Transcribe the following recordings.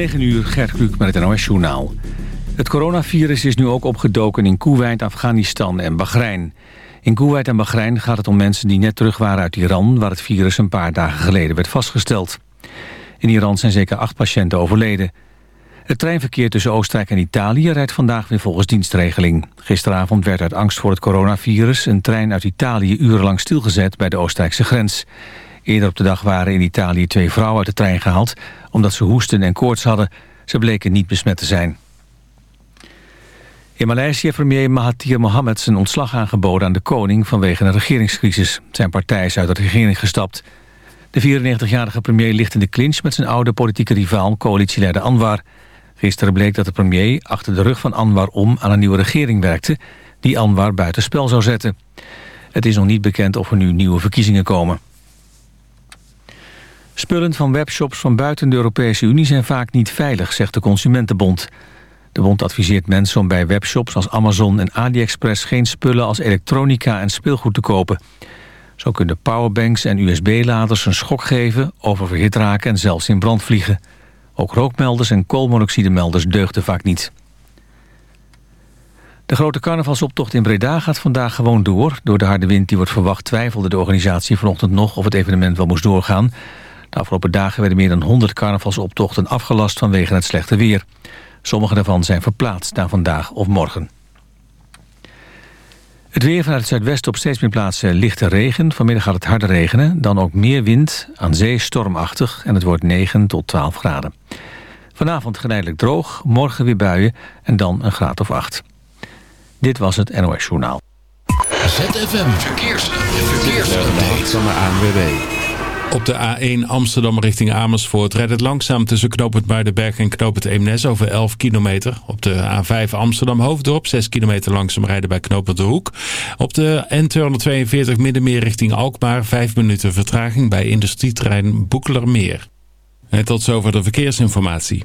9 uur, Gert Kluk met het NOS Journaal. Het coronavirus is nu ook opgedoken in Kuwait, Afghanistan en Bahrein. In Kuwait en Bahrein gaat het om mensen die net terug waren uit Iran... waar het virus een paar dagen geleden werd vastgesteld. In Iran zijn zeker acht patiënten overleden. Het treinverkeer tussen Oostenrijk en Italië rijdt vandaag weer volgens dienstregeling. Gisteravond werd uit angst voor het coronavirus... een trein uit Italië urenlang stilgezet bij de Oostenrijkse grens. Eerder op de dag waren in Italië twee vrouwen uit de trein gehaald... omdat ze hoesten en koorts hadden. Ze bleken niet besmet te zijn. In Maleisië premier Mahathir Mohammed zijn ontslag aangeboden aan de koning vanwege een regeringscrisis. Zijn partij is uit de regering gestapt. De 94-jarige premier ligt in de clinch met zijn oude politieke rivaal, coalitieleider Anwar. Gisteren bleek dat de premier achter de rug van Anwar om aan een nieuwe regering werkte... die Anwar buitenspel zou zetten. Het is nog niet bekend of er nu nieuwe verkiezingen komen. Spullen van webshops van buiten de Europese Unie zijn vaak niet veilig, zegt de Consumentenbond. De bond adviseert mensen om bij webshops als Amazon en AliExpress geen spullen als elektronica en speelgoed te kopen. Zo kunnen powerbanks en USB-laders een schok geven, oververhit raken en zelfs in brand vliegen. Ook rookmelders en koolmonoxidemelders deugden vaak niet. De grote carnavalsoptocht in Breda gaat vandaag gewoon door. Door de harde wind die wordt verwacht twijfelde de organisatie vanochtend nog of het evenement wel moest doorgaan. De afgelopen dagen werden meer dan 100 carnavalsoptochten afgelast vanwege het slechte weer. Sommige daarvan zijn verplaatst naar vandaag of morgen. Het weer vanuit het zuidwesten op steeds meer plaatsen lichte regen. Vanmiddag gaat het harder regenen, dan ook meer wind, aan zee stormachtig... en het wordt 9 tot 12 graden. Vanavond geleidelijk droog, morgen weer buien en dan een graad of 8. Dit was het NOS Journaal. ZFM Verkeers. Verkeersupdate. Van de ANWB. Op de A1 Amsterdam richting Amersfoort rijdt het langzaam tussen Knoop het Muidenberg en Knoop het Eemnes over 11 kilometer. Op de A5 Amsterdam Hoofddorp 6 kilometer langzaam rijden bij Knoop de Hoek. Op de N242 Middenmeer richting Alkmaar 5 minuten vertraging bij industrieterrein Boekelermeer. En tot zover de verkeersinformatie.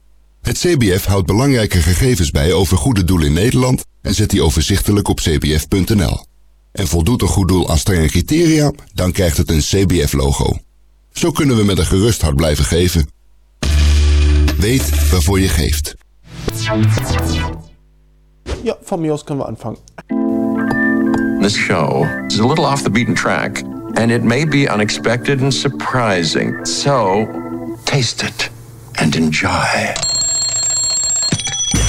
Het CBF houdt belangrijke gegevens bij over goede doelen in Nederland en zet die overzichtelijk op cbf.nl. En voldoet een goed doel aan strenge criteria, dan krijgt het een CBF-logo. Zo kunnen we met een gerust hart blijven geven. Weet waarvoor je geeft. Ja, van mij kunnen we aanvangen. This show is a little off the beaten track, and it may be unexpected and surprising. So, taste it and enjoy.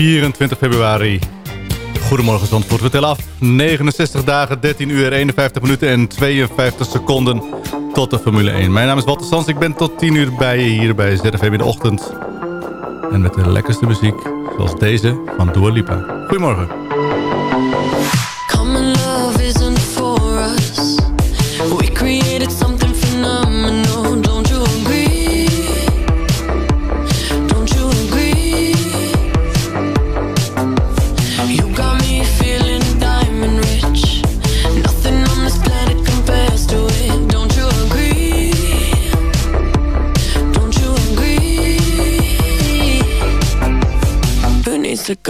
24 februari. Goedemorgen Zandvoort. We tellen af 69 dagen, 13 uur, 51 minuten en 52 seconden tot de Formule 1. Mijn naam is Walter Sans. Ik ben tot 10 uur bij je hier bij ZFM in de ochtend. En met de lekkerste muziek, zoals deze van Dua Lipa. Goedemorgen.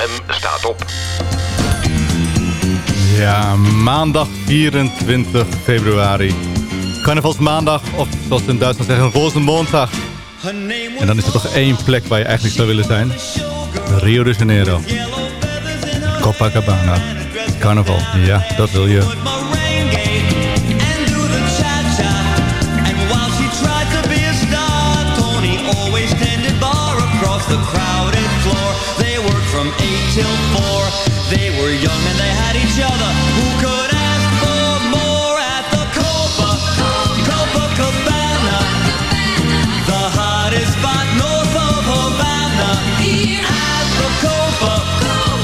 ZFM staat op. Ja, maandag 24 februari. Carnavalsmaandag, of zoals ze in Duitsland zeggen, Rosenmontag. En dan is er toch één plek waar je eigenlijk zou willen zijn. Rio de Janeiro. Copacabana. Carnaval, ja, dat wil je. Had each other. Who could ask for more at the Copa, Copacabana? The hottest spot north of Havana. At the Copa,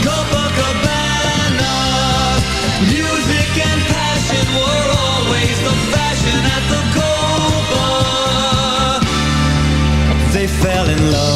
Copacabana. Music and passion were always the fashion at the Copa. They fell in love.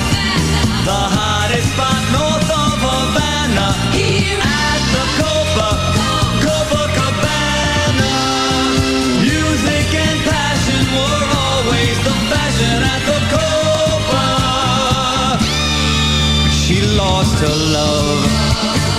the hottest spot north of Havana. Here at the Copa, Copa Cabana. Music and passion were always the fashion at the Copa. She lost her love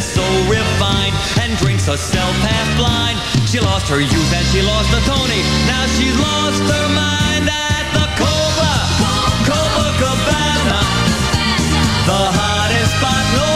there so refined and drinks herself half blind. She lost her youth and she lost her Tony. Now she's lost her mind at the Cobra, Copacabana. The hottest spot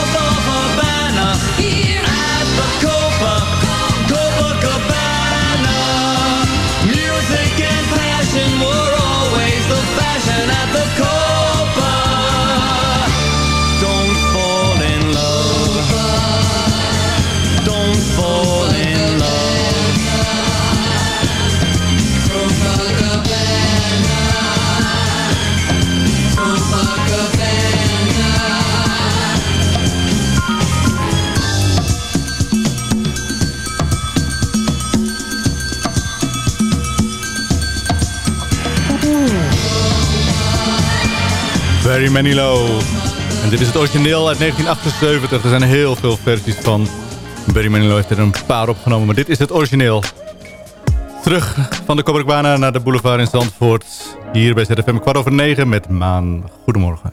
Very Many. En dit is het origineel uit 1978. Er zijn heel veel versies van. Barry Manilow heeft er een paar opgenomen, maar dit is het origineel. Terug van de Copacabana naar de boulevard in Zandvoort. Hier bij ZFM kwart over negen met Maan. Goedemorgen.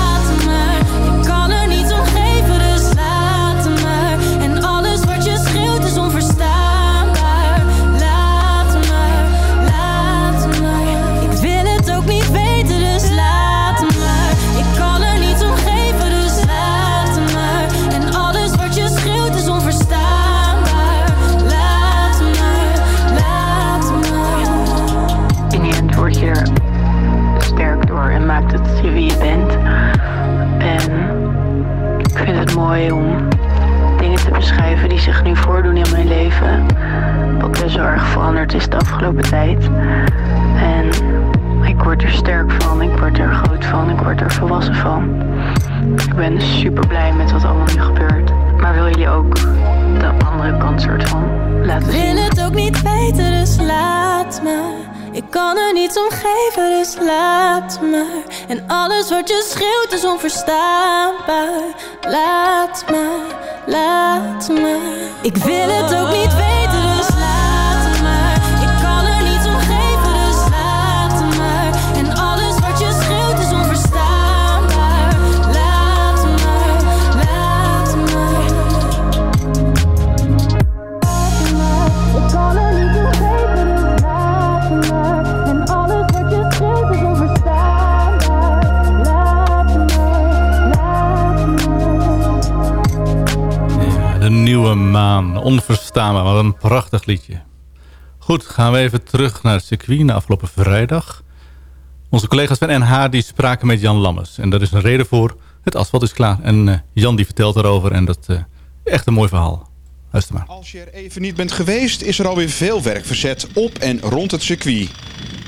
is de afgelopen tijd. En ik word er sterk van, ik word er groot van, ik word er volwassen van. Ik ben super blij met wat allemaal nu gebeurt. Maar wil jullie ook de andere kant soort van laten Ik zien? wil het ook niet weten, dus laat maar. Ik kan er niets om geven, dus laat maar. En alles wat je schreeuwt is onverstaanbaar. Laat maar, laat maar. Ik wil het ook niet weten, Maan. Onverstaanbaar. Wat een prachtig liedje. Goed, gaan we even terug naar het circuit na afgelopen vrijdag. Onze collega's van NH die spraken met Jan Lammers. En daar is een reden voor. Het asfalt is klaar. En eh, Jan die vertelt erover. En dat eh, echt een mooi verhaal. Luister maar. Als je er even niet bent geweest, is er alweer veel werk verzet op en rond het circuit.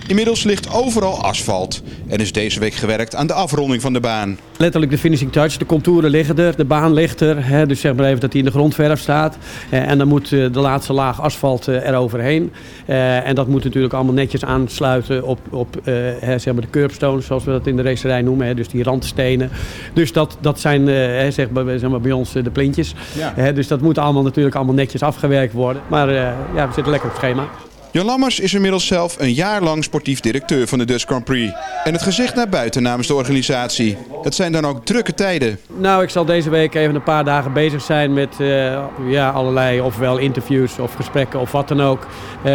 Inmiddels ligt overal asfalt en is deze week gewerkt aan de afronding van de baan. Letterlijk de finishing touch. De contouren liggen er, de baan ligt er. Hè, dus zeg maar even dat hij in de grondverf staat. Eh, en dan moet eh, de laatste laag asfalt eh, eroverheen. Eh, en dat moet natuurlijk allemaal netjes aansluiten op, op eh, hè, zeg maar de curbstones, zoals we dat in de racerij noemen. Hè, dus die randstenen. Dus dat, dat zijn eh, hè, zeg maar, zeg maar bij ons de plintjes. Ja. Dus dat moet allemaal natuurlijk allemaal netjes afgewerkt worden. Maar eh, ja, we zitten lekker op schema. Jan Lammers is inmiddels zelf een jaar lang sportief directeur van de Dutch Grand Prix. En het gezicht naar buiten namens de organisatie. Het zijn dan ook drukke tijden. Nou, ik zal deze week even een paar dagen bezig zijn met eh, ja, allerlei ofwel interviews of gesprekken of wat dan ook. Eh,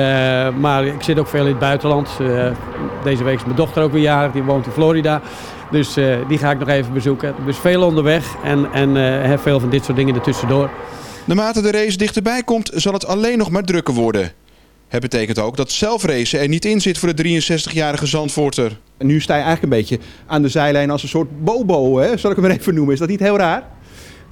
maar ik zit ook veel in het buitenland. Deze week is mijn dochter ook weer jarig, die woont in Florida. Dus die ga ik nog even bezoeken. Dus veel onderweg en, en veel van dit soort dingen ertussendoor. Naarmate de race dichterbij komt, zal het alleen nog maar drukker worden. Het betekent ook dat zelfracen er niet in zit voor de 63-jarige Zandvoorter. Nu sta je eigenlijk een beetje aan de zijlijn als een soort bobo, hè? zal ik hem even noemen. Is dat niet heel raar?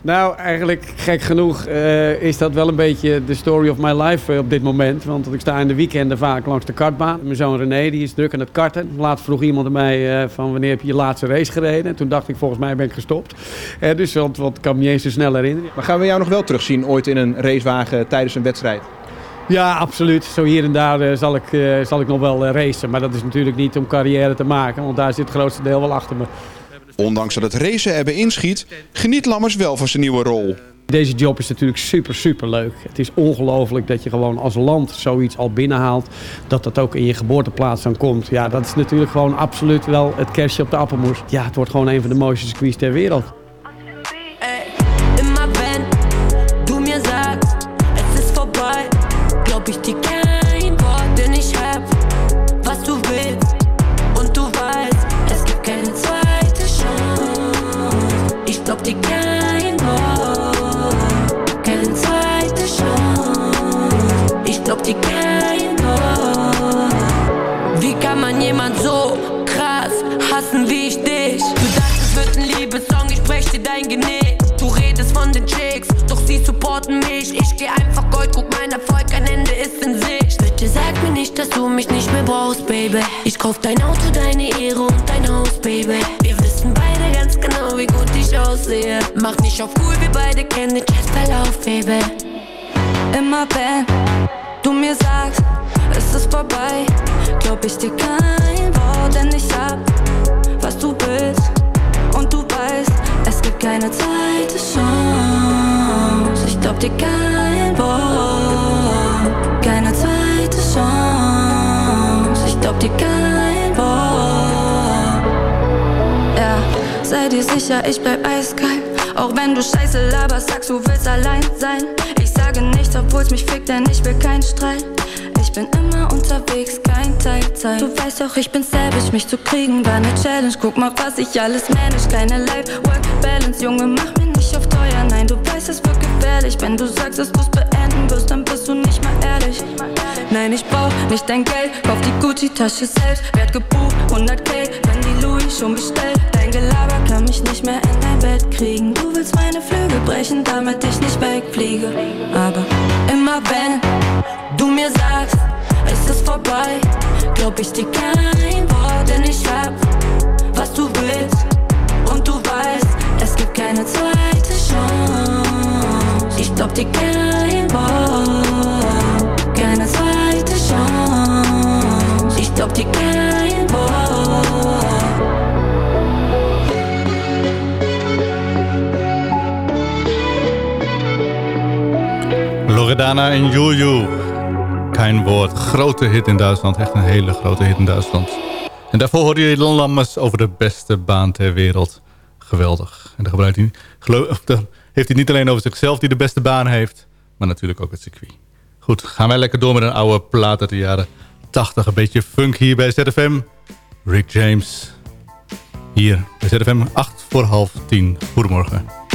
Nou, eigenlijk gek genoeg eh, is dat wel een beetje de story of my life eh, op dit moment. Want ik sta in de weekenden vaak langs de kartbaan. Mijn zoon René die is druk aan het karten. Laatst vroeg iemand aan mij eh, van wanneer heb je je laatste race gereden. En toen dacht ik volgens mij ben ik gestopt. Dus want, want ik kan me niet eens zo snel herinneren. Maar gaan we jou nog wel terugzien ooit in een racewagen tijdens een wedstrijd? Ja, absoluut. Zo hier en daar zal, ik, zal ik nog wel racen. Maar dat is natuurlijk niet om carrière te maken. Want daar zit het grootste deel wel achter me. Ondanks dat het racen erbij inschiet, geniet Lammers wel van zijn nieuwe rol. Deze job is natuurlijk super, super leuk. Het is ongelooflijk dat je gewoon als land zoiets al binnenhaalt. Dat dat ook in je geboorteplaats dan komt. Ja, dat is natuurlijk gewoon absoluut wel het kerstje op de appelmoes. Ja, het wordt gewoon een van de mooiste circuits ter wereld. Ein Liebessong, ich brech dir dein Genick. Du redest von den Chicks, doch sie supporten mich. Ich geh einfach Gold, guck mein Erfolg, ein Ende ist in Sicht. Bitte sag mir nicht, dass du mich nicht mehr brauchst, Baby. Ich kauf dein Auto, deine Ehre und dein Haus, Baby. Wir wissen beide ganz genau, wie gut ich aussehe. Mach nicht auf cool, wir beide kennen den Testverlauf, Baby. Immer wenn du mir sagst, es ist vorbei, glaub ich dir kein Wort, denn ich hab, was du willst. Weißt, es gibt keine zweite Chance. Ich glaub dir kein Wort, keine zweite Chance. Ich glaub dir kein Wort. Ja, sei dir sicher, ich bleib eiskalt. Auch wenn du Scheiße laberst, sagst du willst allein sein. Ich sage nichts, obwohl's mich fickt, denn ich will keinen Streit. Bin immer unterwegs, kein Teilzeit. Du weißt doch, ich bin savage, mich zu kriegen war ne Challenge. Guck mal, was ich alles manage, keine Life-Work-Balance. Junge, mach mir nicht auf teuer, nein, du weißt, es wird gefährlich. Wenn du sagst, dass du's beenden wirst, dann bist du nicht mal ehrlich. Nein, ich brauch nicht dein Geld, kauf die Gucci-Tasche selbst. Werd gebucht, 100k, wenn die Louis schon bestellt. Dein Gelaber kann mich nicht mehr in dein Bett kriegen. Du willst meine Flügel brechen, damit ich nicht wegfliege. Aber immer wenn du mir sagst, es ist vorbei, glaub ich dir kein Wort, denn ich hab, was du willst. Und du weißt, es gibt keine zweite Chance. Ich glaub dir kein Wort, keine zweite Chance. Ich glaub dir kein Wort. Loredana en Juju. Kein woord. Grote hit in Duitsland. Echt een hele grote hit in Duitsland. En daarvoor hoorde je Lon Lammers over de beste baan ter wereld. Geweldig. En daar gebruikt hij, heeft hij niet alleen over zichzelf die de beste baan heeft. Maar natuurlijk ook het circuit. Goed, gaan wij lekker door met een oude plaat uit de jaren 80. Een beetje funk hier bij ZFM. Rick James. Hier bij ZFM 8 voor half 10. Goedemorgen.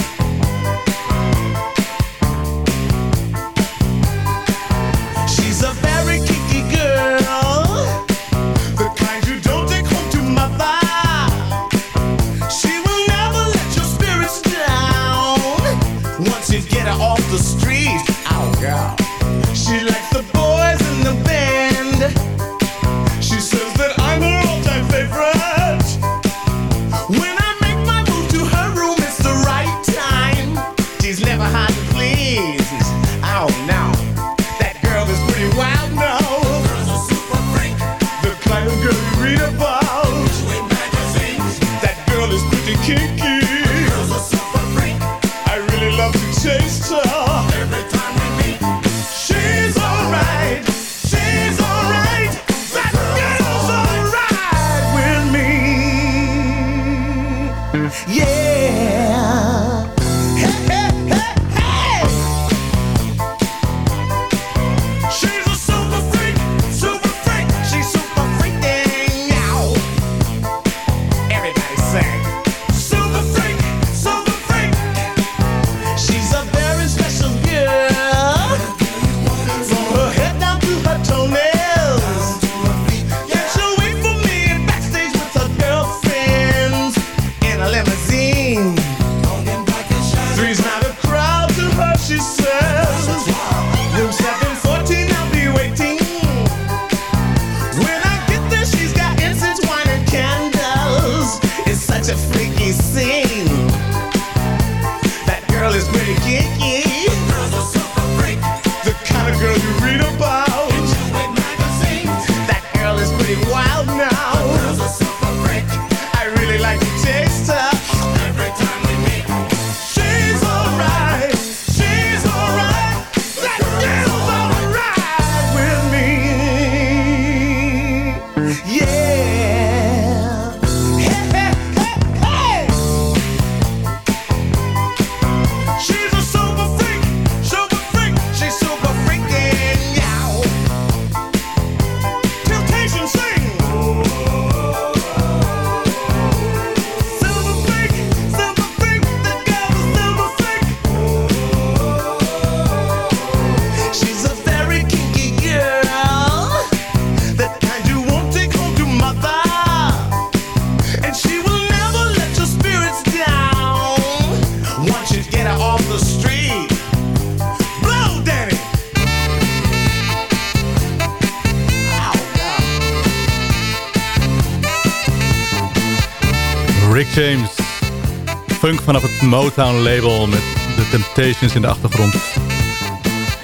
Vanaf het Motown label met de Temptations in de achtergrond.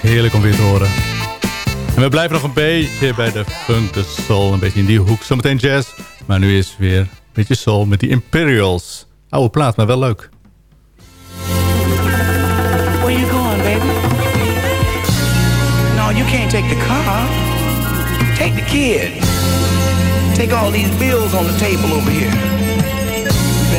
Heerlijk om weer te horen. En we blijven nog een beetje bij de funk, de soul, een beetje in die hoek. Zometeen jazz, maar nu is weer een beetje soul met die Imperials. Oude plaat, maar wel leuk. Where you going, baby? No, you can't take the car. Take the kid. Take all these bills on the table over here.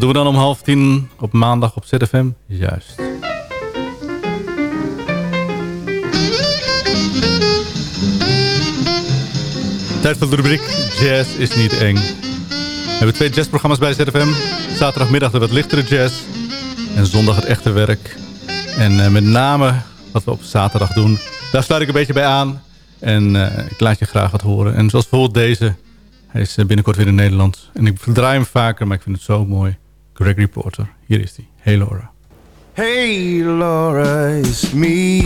wat doen we dan om half tien op maandag op ZFM? Juist. Tijd voor de rubriek Jazz is niet eng. We hebben twee jazzprogramma's bij ZFM. Zaterdagmiddag de wat lichtere jazz. En zondag het echte werk. En eh, met name wat we op zaterdag doen. Daar sluit ik een beetje bij aan. En eh, ik laat je graag wat horen. En zoals bijvoorbeeld deze. Hij is eh, binnenkort weer in Nederland. En ik verdraai hem vaker, maar ik vind het zo mooi. Gregory Porter. Hier is hij. Hey Laura. Hey Laura, it's me.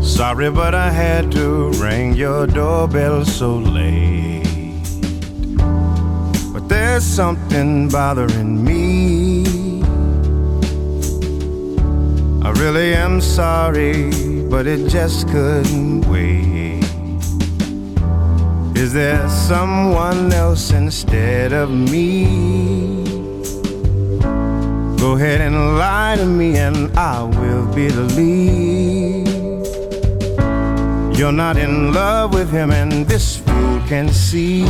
Sorry, but I had to ring your doorbell so late. But there's something bothering me. I really am sorry, but it just couldn't wait. Is there someone else instead of me? Go ahead and lie to me, and I will believe. You're not in love with him, and this fool can see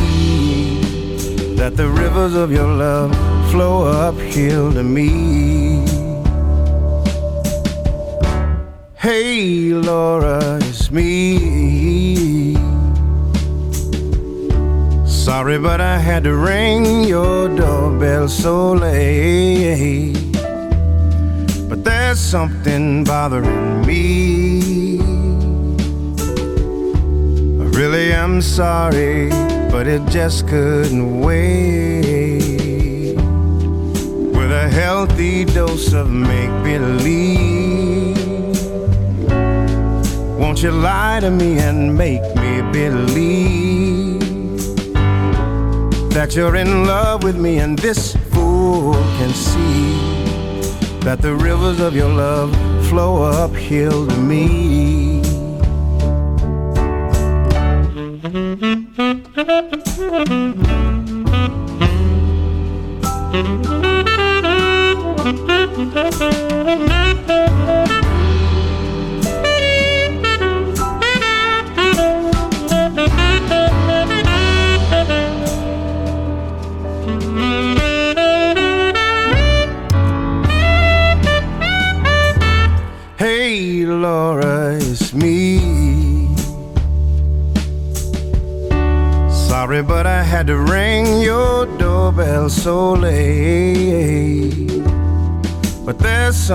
that the rivers of your love flow uphill to me. Hey, Laura, it's me. Sorry, but I had to ring your doorbell so late. But there's something bothering me. I really am sorry, but it just couldn't wait. With a healthy dose of make believe. Won't you lie to me and make me believe that you're in love with me and this fool can see that the rivers of your love flow uphill to me.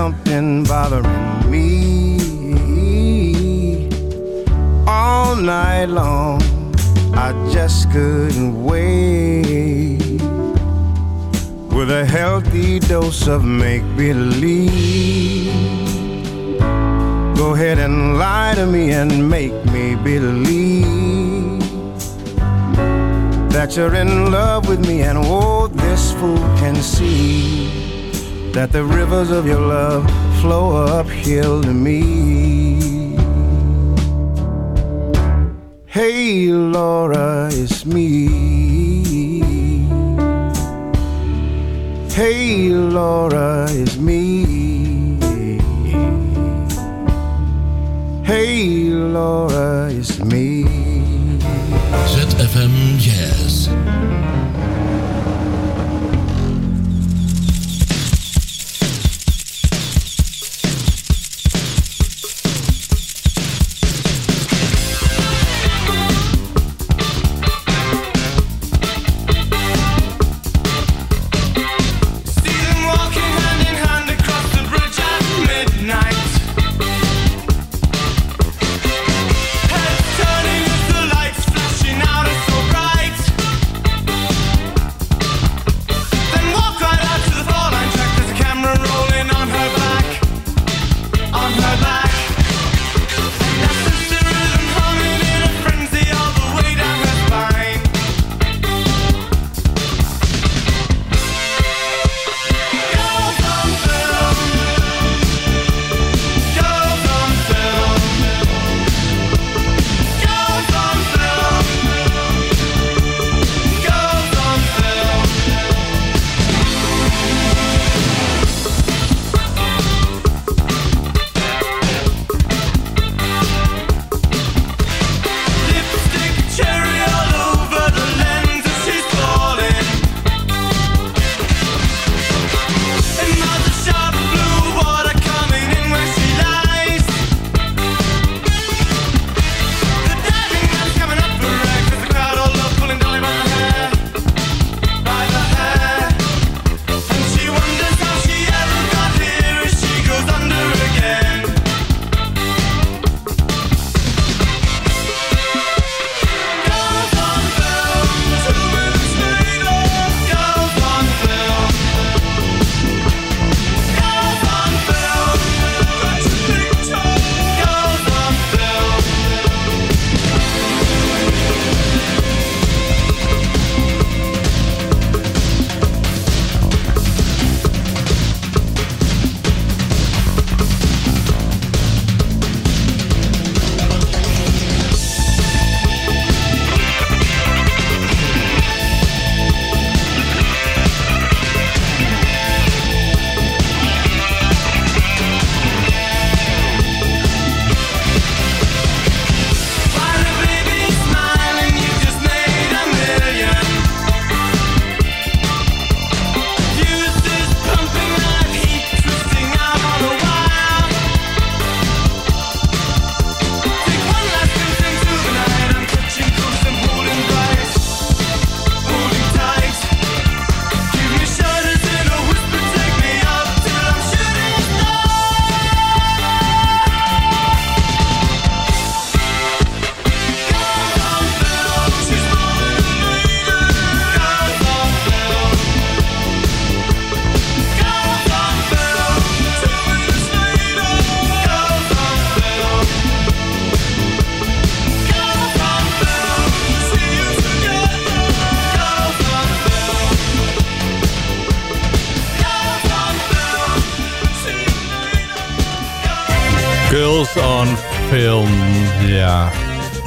Something bothering me. All night long, I just couldn't wait. With a healthy dose of make believe. Go ahead and lie to me and make me believe that you're in love with me, and oh, this fool can see that the rivers of your love flow uphill to me. Hey, Laura, it's me. Hey, Laura, it's me. Hey, Laura, it's me. ZFM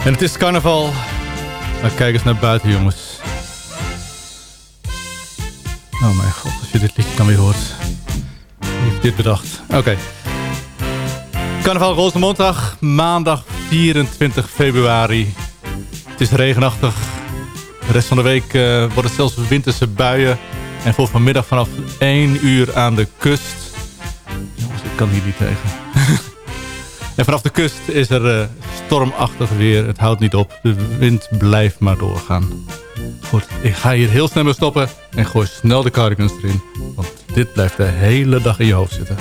En het is carnaval. Maar kijk eens naar buiten, jongens. Oh mijn god, als je dit liedje dan weer hoort. Wie heeft dit bedacht? Oké. Carnaval Rozenmonddag, maandag 24 februari. Het is regenachtig. De rest van de week eh, wordt het zelfs winterse buien. En voor vanmiddag vanaf 1 uur aan de kust. Jongens, ik kan hier niet tegen. en vanaf de kust is er eh, stormachtig weer. Het houdt niet op. De wind blijft maar doorgaan. Goed, ik ga hier heel snel mee stoppen. En gooi snel de cardigans erin. Want dit blijft de hele dag in je hoofd zitten.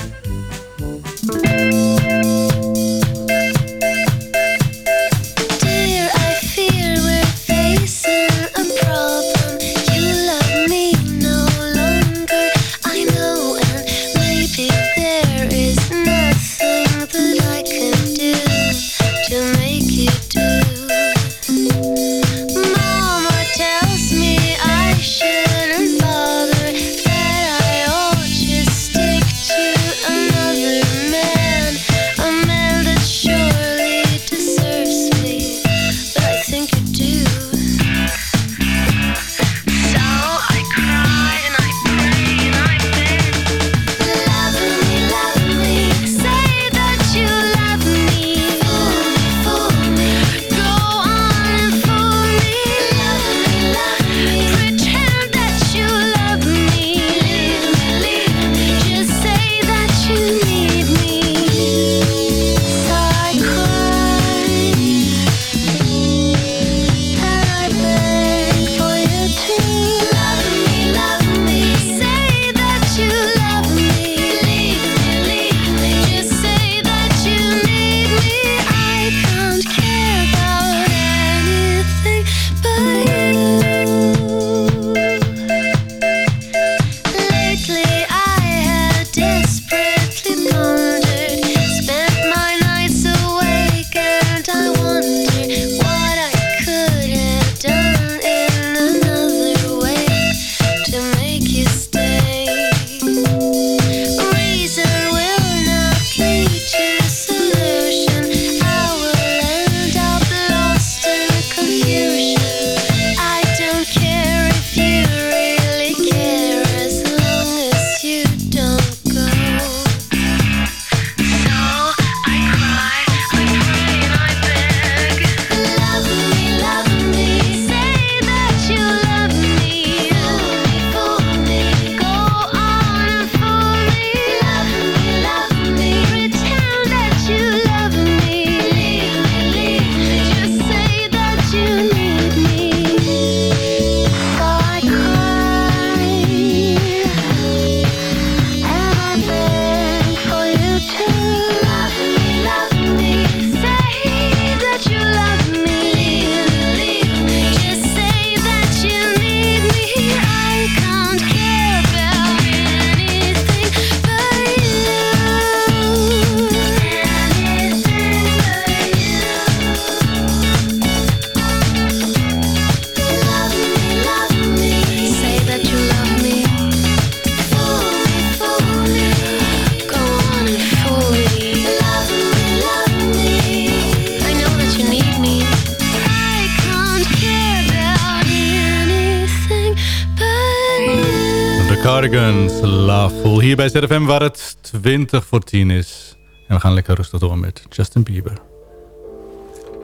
Cardigans, Loveful. Hier bij ZFM waar het 20 voor 10 is. En we gaan lekker rustig door met Justin Bieber.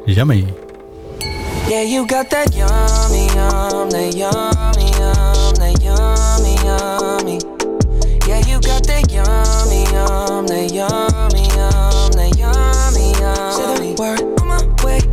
Yummy. Yeah, you got that yummy, yum, that yummy, yum, that yummy, yummy. Yeah, you got that yummy, yum, that yummy, yum, that yummy, yummy. Say the word on my way.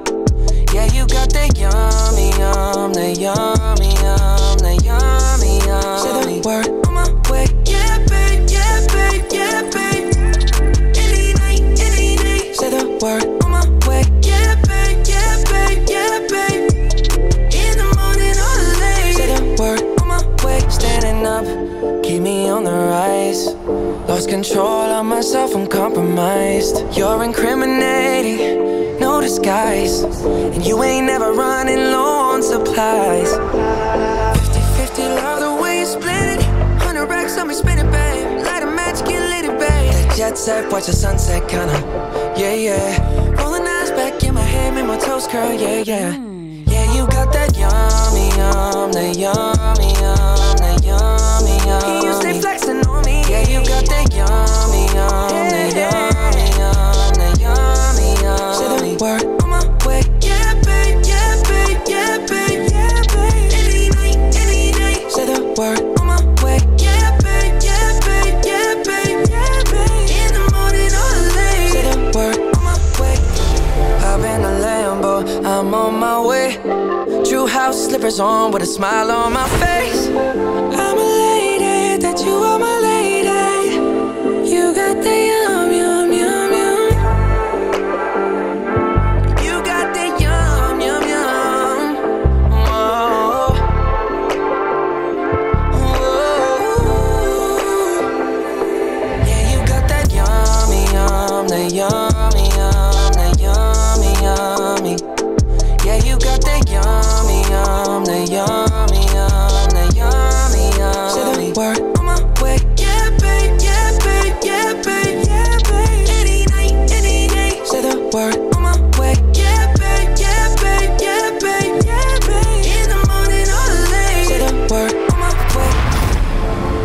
Yeah, you got that yummy, yum, that yummy, yum, that yummy, yummy. Say the word on my way. Yeah, babe, yeah, babe, yeah, babe. Any night, any night. Say the word on my way. Yeah, babe, yeah, babe, yeah, babe. In the morning or late. Say the word on my way. Standing up, keep me on the rise. Lost control of myself, I'm compromised. You're incriminating, disguise. And you ain't never running low on supplies. 50 50, love the way you split it. 100 racks on me, spin it, babe. Light a match, get lit, it, babe. That jet set, watch the sunset, kinda. Yeah, yeah. Rolling eyes back in my head, make my toes curl, yeah, yeah. Yeah, you got that yummy, yum, that yummy, yum, that yummy, yum. You stay flexing on me. Yeah, you got that yummy, yum, that yummy, yum, word on my way. Yeah, babe, yeah, babe, yeah, babe, yeah, babe. Any night, any night. Say the word on my way. Yeah, babe, yeah, babe, yeah, babe, yeah, babe. In the morning or late. Say the word on my way. In the Lambo, I'm on my way. True house slippers on with a smile on my face. I'm elated that you are my lady. You got the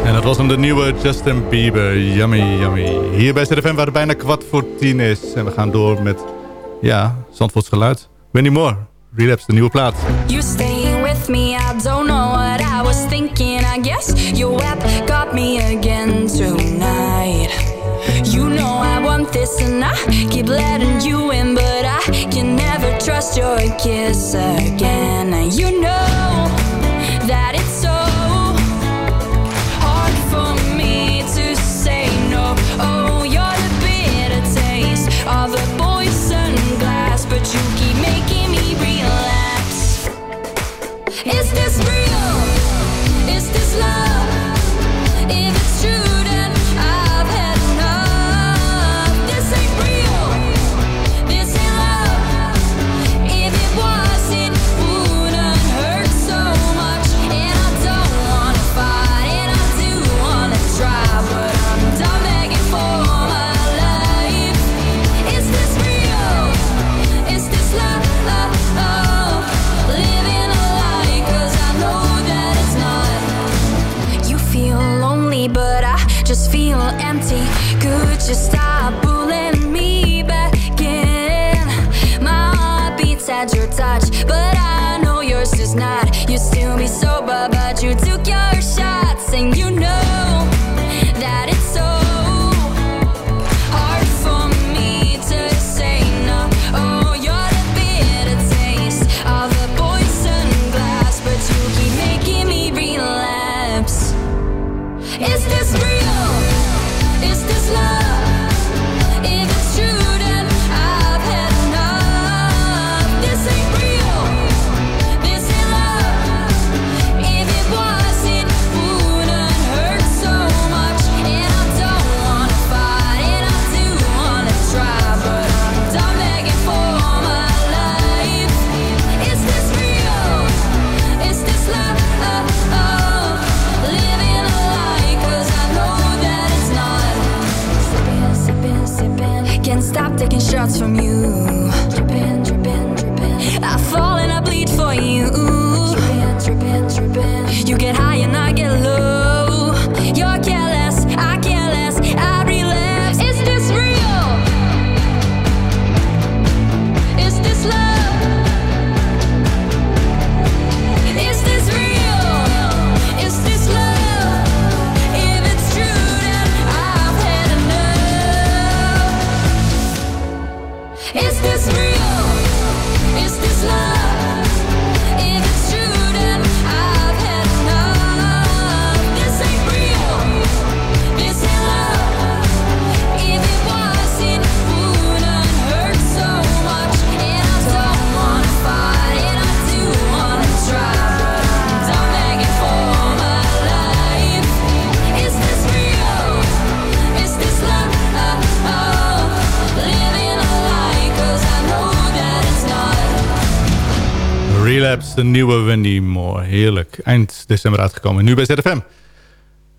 En dat was hem de nieuwe Justin Bieber. Yummy, yummy. Hier bij ZFM waar het bijna kwart voor tien is. En we gaan door met, ja, Zandvoorts geluid. Wendy Moore, Relapse, de nieuwe plaat. You staying with me, I don't know what I was thinking. I guess your web got me again tonight. You know I want this and I keep letting you in, but I can never trust your kiss again. You know de nieuwe Wendy Moore. Heerlijk. Eind december uitgekomen. Nu bij ZFM.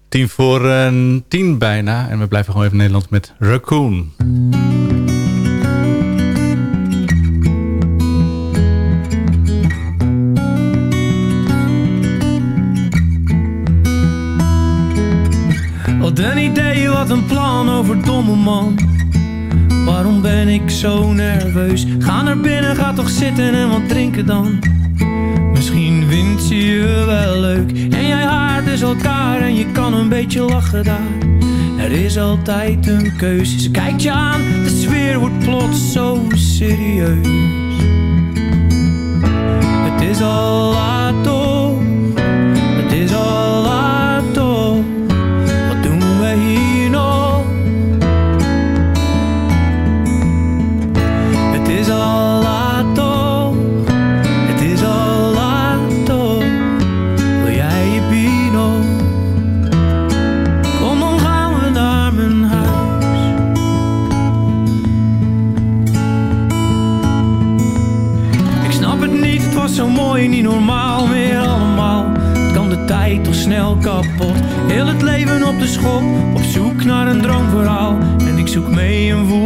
Tien voor eh, tien bijna. En we blijven gewoon even Nederland met Raccoon. Wat een idee, wat een plan over domme man. Waarom ben ik zo nerveus? Ga naar binnen, ga toch zitten en wat drinken dan. Misschien vindt ze je wel leuk. En jij haart dus elkaar en je kan een beetje lachen daar. Er is altijd een keuze. Ze kijkt je aan, de sfeer wordt plots zo serieus. Het is al laat kapot. Heel het leven op de schop, op zoek naar een droomverhaal. En ik zoek mee en voel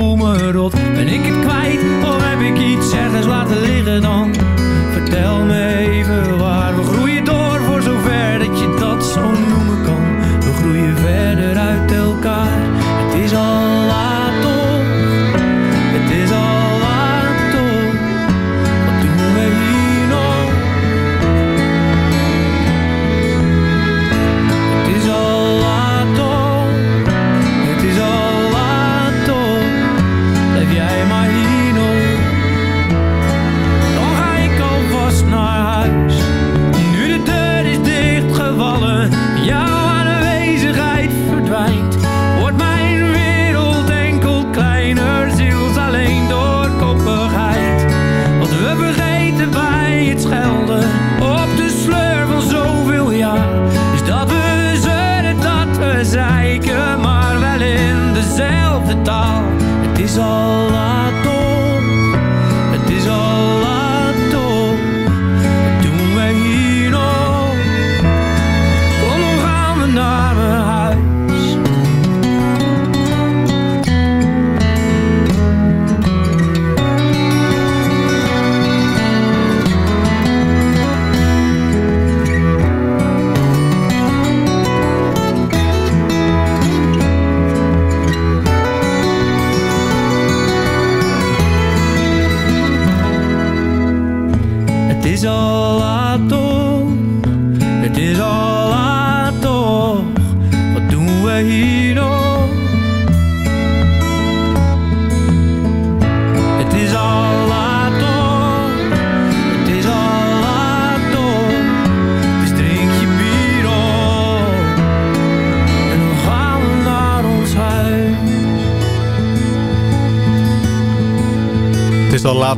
is al laat.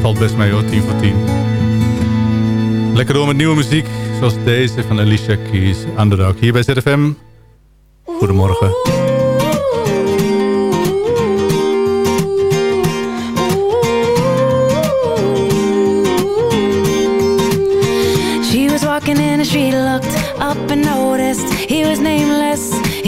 Valt best mee hoor, 10 voor 10. Lekker door met nieuwe muziek. Zoals deze van Alicia Keys. Underdog. Hier bij ZFM. Goedemorgen. Walking in and she looked up and noticed he was nameless.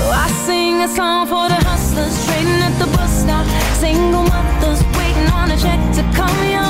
So I sing a song for the hustlers trading at the bus stop. Single mothers waiting on a check to come. Young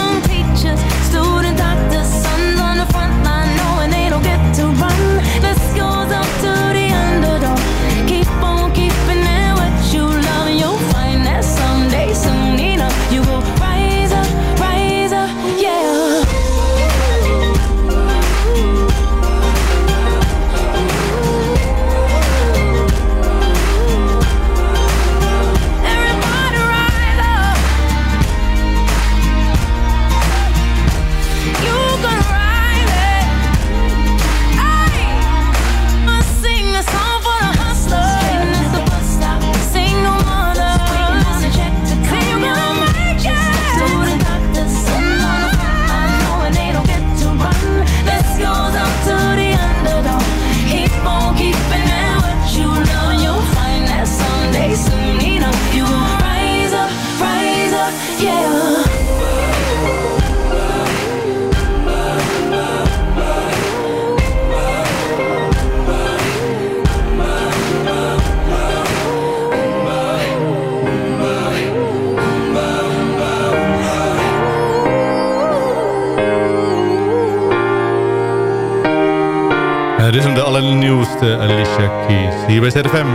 Alicia Keys. Hier bij ZFM.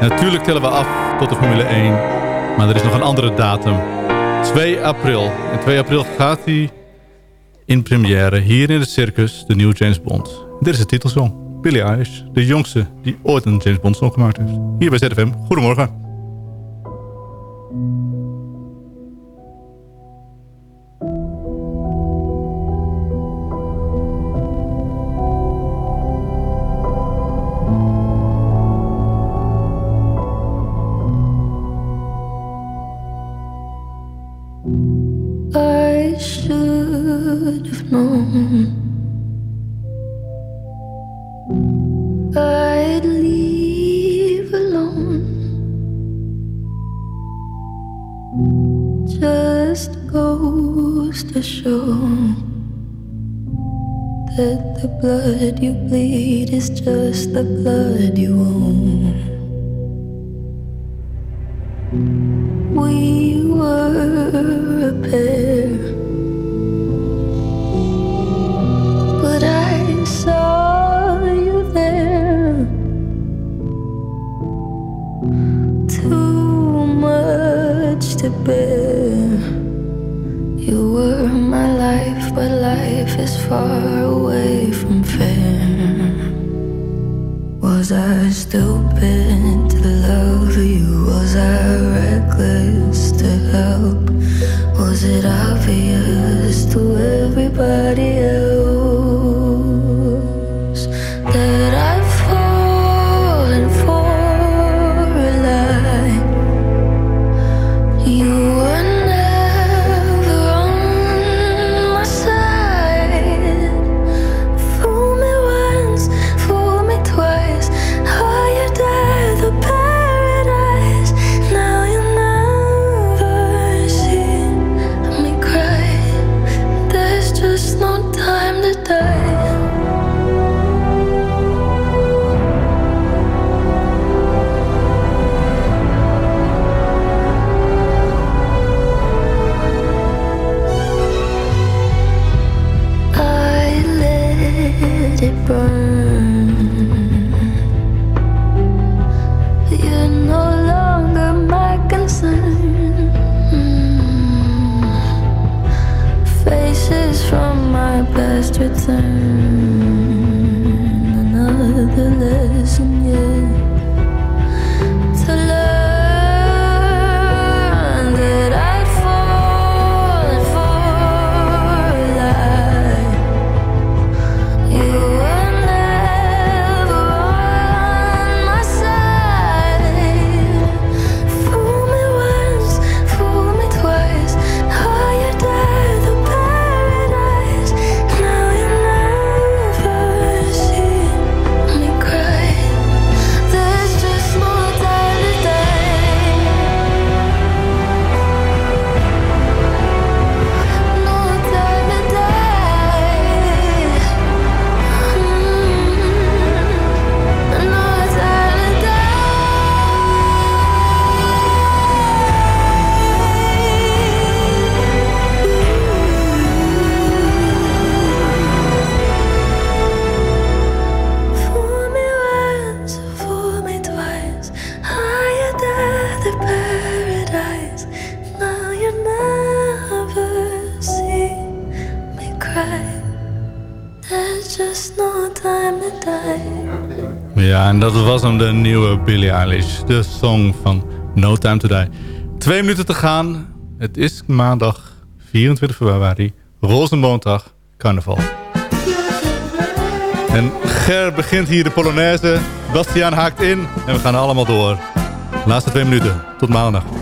Natuurlijk tellen we af tot de Formule 1. Maar er is nog een andere datum. 2 april. En 2 april gaat hij in première hier in het circus, de nieuwe James Bond. Dit is de titelsong. Billie Eilish, de jongste die ooit een James Bond song gemaakt heeft. Hier bij ZFM. Goedemorgen. Ja, en dat was hem, de nieuwe Billie Eilish. De song van No Time To Die. Twee minuten te gaan. Het is maandag 24 februari. Rozenboondag, carnaval. En Ger begint hier de Polonaise. Bastiaan haakt in en we gaan allemaal door. Laatste twee minuten. Tot maandag.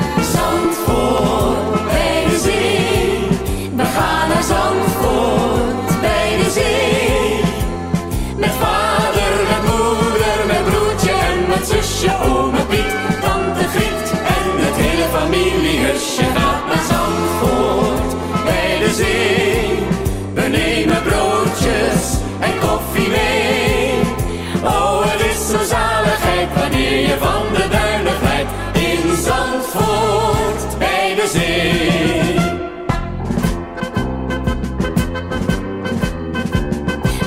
Van de duinen glijdt in Zandvoort bij de zee.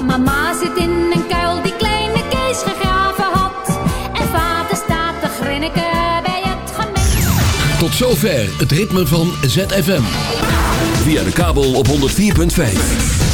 Mama zit in een kuil die kleine Kees gegraven had. En vader staat te grinniken bij het gemeen. Tot zover het ritme van ZFM. Via de kabel op 104.5.